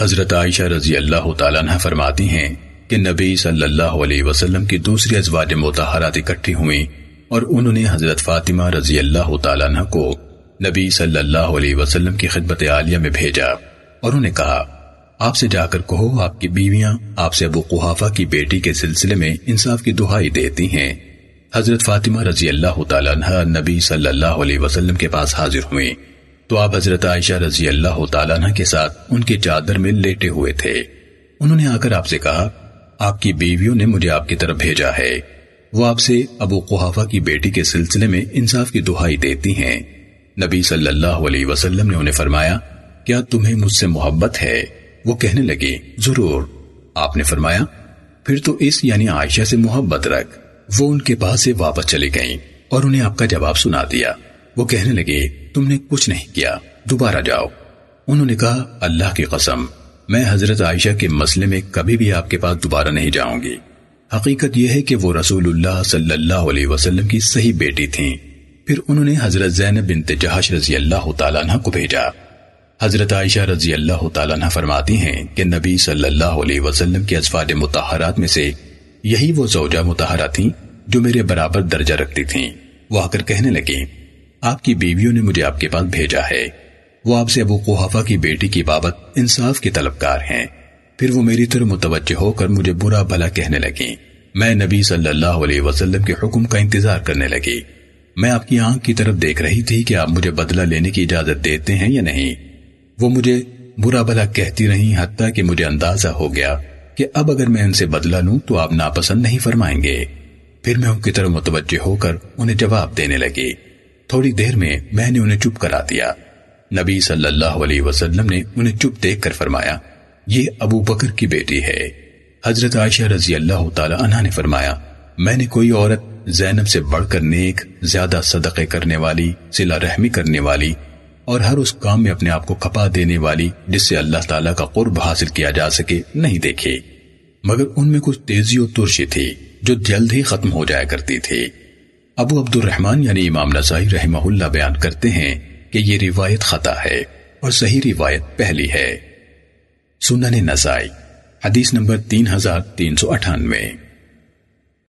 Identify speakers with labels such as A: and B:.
A: حضرت عائشہ رضی اللہ تعالیٰ عنہ فرماتی ہیں کہ نبی صلی اللہ علیہ وسلم کی دوسری ازواج متحرات اکٹھی ہوئیں اور انہوں نے حضرت فاطمہ رضی اللہ تعالیٰ عنہ کو نبی صلی اللہ علیہ وسلم کی خدمت عالیہ میں بھیجا اور انہیں کہا، آپ سے جا کر کہو آپ کی بیویاں آپ سے ابو قحافہ کی بیٹی کے سلسلے میں انصاف کی دہائی دیتی ہیں۔ حضرت فاطمہ رضی اللہ تعالیٰ عنہ نبی صلی اللہ علیہ وسلم کے پاس حاضر ہوئیں تو آپ حضرت عائشہ رضی اللہ تعالیٰ عنہ کے ساتھ ان کی چادر میں لیٹے ہوئے تھے۔ انہوں نے آ کر آپ سے کہا، آپ کی بیویوں نے مجھے آپ کی طرف بھیجا ہے۔ وہ آپ سے ابو قحافہ کی بیٹی کے سلسلے میں انصاف کی دہائی دیتی ہیں۔ نبی صلی اللہ علیہ وسلم نے انہیں فرمایا، کیا تمہیں مجھ سے محبت ہے؟ وہ کہنے لگے، ضرور۔ آپ نے فرمایا، پھر تو اس یعنی عائشہ سے محبت رکھ۔ وہ ان کے پاس سے واپس چلی گئیں اور انہیں آپ کا جواب سنا دیا۔ وہ کہنے لگے تم نے کچھ نہیں کیا، دوبارہ جاؤ۔ انہوں نے کہا، اللہ کی قسم، میں حضرت عائشہ کے مسئلے میں کبھی بھی آپ کے پاس دوبارہ نہیں جاؤں گی۔ حقیقت یہ ہے کہ وہ رسول اللہ صلی اللہ علیہ وسلم کی صحیح بیٹی تھیں۔ پھر انہوں نے حضرت زینب بنت جہش رضی اللہ تعالیٰ عنہ کو بھیجا۔ حضرت عائشہ رضی اللہ تعالیٰ عنہ فرماتی ہیں کہ نبی صلی اللہ علیہ وسلم کے ازواج متحرات میں سے یہی وہ زوجہ متحرہ تھیں جو میرے برابر درجہ رکھتی تھیں۔ وہ آ کر کہنے لگیں آپ کی بیویوں نے مجھے آپ کے پاس بھیجا ہے۔ وہ آپ سے ابو قحافہ کی بیٹی کی بابت انصاف کے طلبکار ہیں۔ پھر وہ میری طرح متوجہ ہو کر مجھے برا بھلا کہنے لگی میں نبی صلی اللہ علیہ وسلم کے حکم کا انتظار کرنے لگی۔ میں آپ کی آنکھ کی طرف دیکھ رہی تھی کہ آپ مجھے بدلہ لینے کی اجازت دیتے ہیں یا نہیں۔ وہ مجھے برا بھلا کہتی رہی حتیٰ کہ مجھے اندازہ ہو گیا کہ اب اگر میں ان سے بدلہ لوں تو آپ ناپسند نہیں فرمائیں گے۔ پھر میں ان کی طرف متوجہ ہو کر انہیں جواب دینے لگی۔ تھوڑی دیر میں میں نے انہیں چپ کرا دیا۔ نبی صلی اللہ علیہ وسلم نے انہیں چپ دیکھ کر فرمایا، یہ ابو بکر کی بیٹی ہے۔ حضرت عائشہ رضی اللہ تعالی عنہ نے فرمایا، میں نے کوئی عورت زینب سے بڑھ کر نیک، زیادہ صدقے کرنے والی، صلہ رحمی کرنے والی اور ہر اس کام میں اپنے آپ کو کھپا دینے والی جس سے اللہ تعالیٰ کا قرب حاصل کیا جا سکے نہیں دیکھے۔ مگر ان میں کچھ تیزی و ترشی تھی جو جلد ہی ختم ہو جایا کرتی تھی۔ ابو عبد الرحمن یعنی امام نسائی رحمہ اللہ بیان کرتے ہیں کہ یہ روایت خطا ہے اور صحیح روایت پہلی ہے۔ سنن نسائی حدیث نمبر تین ہزار تین سو اٹھانوے۔